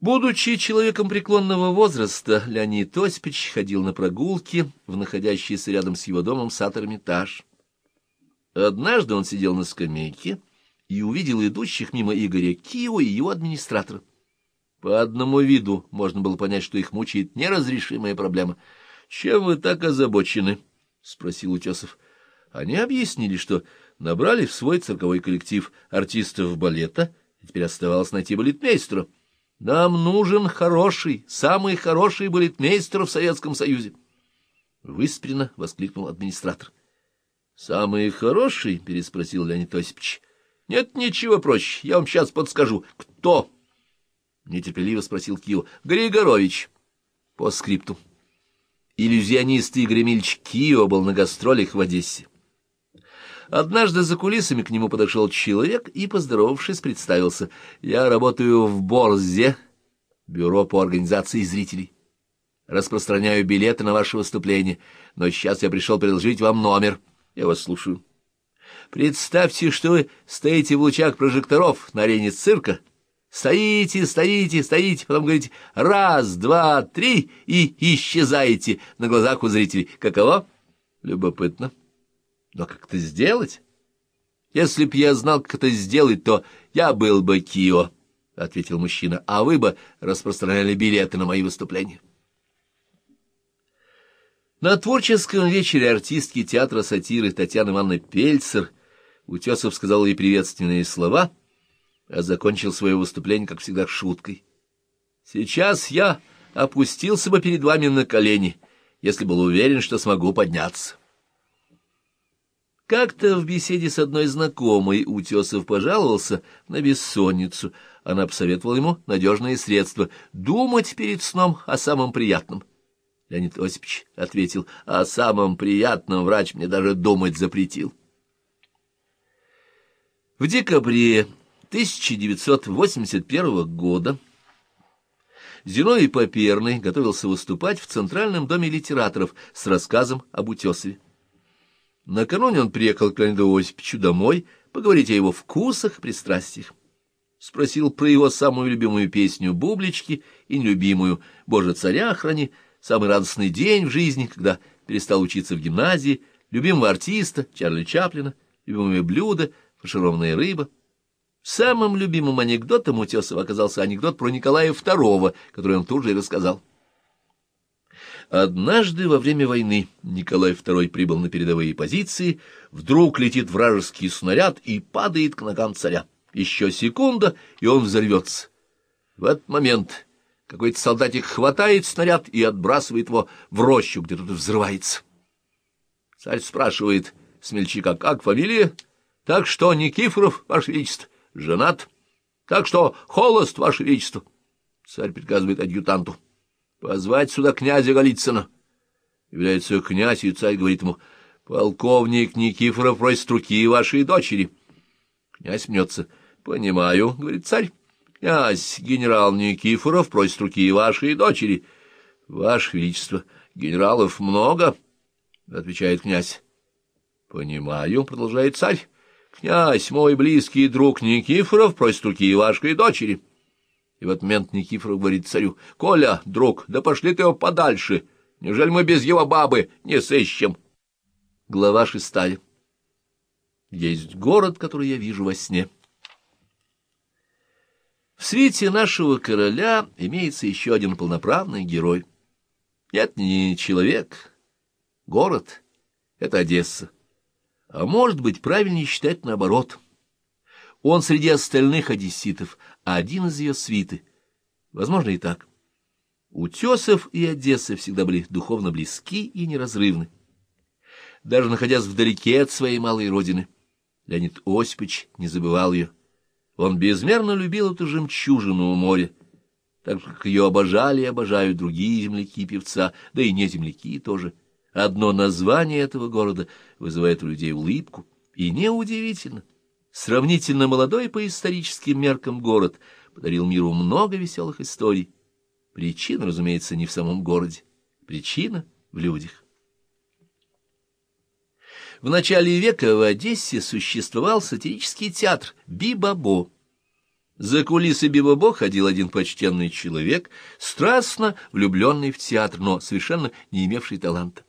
Будучи человеком преклонного возраста, Леонид Осипович ходил на прогулки в находящийся рядом с его домом сад-эрмитаж. Однажды он сидел на скамейке и увидел идущих мимо Игоря Кио и его администратора. По одному виду можно было понять, что их мучает неразрешимая проблема. — Чем вы так озабочены? — спросил Утесов. Они объяснили, что набрали в свой цирковой коллектив артистов балета, и теперь оставалось найти балетмейстера. — Нам нужен хороший, самый хороший балетмейстер в Советском Союзе. Выспренно воскликнул администратор. — Самый хороший? — переспросил Леонид Осипович. — Нет ничего проще, я вам сейчас подскажу. — Кто? — нетерпеливо спросил Кио. — Григорович. По скрипту. Иллюзионист Игорь Эмильевич Кио был на гастролях в Одессе. Однажды за кулисами к нему подошел человек и, поздоровавшись, представился. «Я работаю в Борзе, бюро по организации зрителей. Распространяю билеты на ваше выступление, но сейчас я пришел предложить вам номер. Я вас слушаю. Представьте, что вы стоите в лучах прожекторов на арене цирка, Стоите, стоите, стоите, потом говорите «раз, два, три» и исчезаете на глазах у зрителей. Каково? Любопытно. Но как это сделать? Если б я знал, как это сделать, то я был бы Кио, — ответил мужчина, — а вы бы распространяли билеты на мои выступления. На творческом вечере артистки театра сатиры Татьяны Ивановны Пельцер Утесов сказал ей приветственные слова, а закончил свое выступление, как всегда, шуткой. «Сейчас я опустился бы перед вами на колени, если был уверен, что смогу подняться». Как-то в беседе с одной знакомой Утесов пожаловался на бессонницу. Она посоветовала ему надежное средство — думать перед сном о самом приятном. Леонид Осипович ответил, о самом приятном врач мне даже думать запретил. В декабре 1981 года Зиновий Поперный готовился выступать в Центральном доме литераторов с рассказом об Утесове. Накануне он приехал к Леониду Осиповичу домой поговорить о его вкусах и пристрастиях. Спросил про его самую любимую песню «Бублички» и нелюбимую «Боже, царя храни», самый радостный день в жизни, когда перестал учиться в гимназии, любимого артиста Чарли Чаплина, любимое блюдо, фаршированная рыба. Самым любимым анекдотом Утесова оказался анекдот про Николая II, который он тут же и рассказал. Однажды во время войны Николай II прибыл на передовые позиции, вдруг летит вражеский снаряд и падает к ногам царя. Еще секунда, и он взорвется. В этот момент какой-то солдатик хватает снаряд и отбрасывает его в рощу, где тут взрывается. Царь спрашивает смельчака, как фамилия? Так что, Никифоров, ваше величество, женат? Так что, холост, ваше величество. Царь приказывает адъютанту. Позвать сюда князя Голицына. Является князь, и царь говорит ему, полковник Никифоров просит руки вашей дочери. Князь мнется. Понимаю, говорит царь. Князь, генерал Никифоров просит руки вашей дочери. Ваше Величество, генералов много, отвечает князь. Понимаю, продолжает царь. Князь, мой близкий друг Никифоров просит руки вашей дочери. И в этот момент Никифоров говорит царю, — Коля, друг, да пошли ты его подальше. Неужели мы без его бабы не сыщем? Глава шестая. Есть город, который я вижу во сне. В свете нашего короля имеется еще один полноправный герой. Нет, не человек, город — это Одесса. А может быть, правильнее считать наоборот. Он среди остальных одесситов — а один из ее свиты. Возможно, и так. Утесов и Одесса всегда были духовно близки и неразрывны. Даже находясь вдалеке от своей малой родины, Леонид Осипович не забывал ее. Он безмерно любил эту жемчужину у моря, так как ее обожали и обожают другие земляки певца, да и не земляки тоже. Одно название этого города вызывает у людей улыбку, и неудивительно — Сравнительно молодой по историческим меркам город подарил миру много веселых историй. Причина, разумеется, не в самом городе. Причина в людях. В начале века в Одессе существовал сатирический театр «Бибабо». За кулисы Бибобо ходил один почтенный человек, страстно влюбленный в театр, но совершенно не имевший таланта.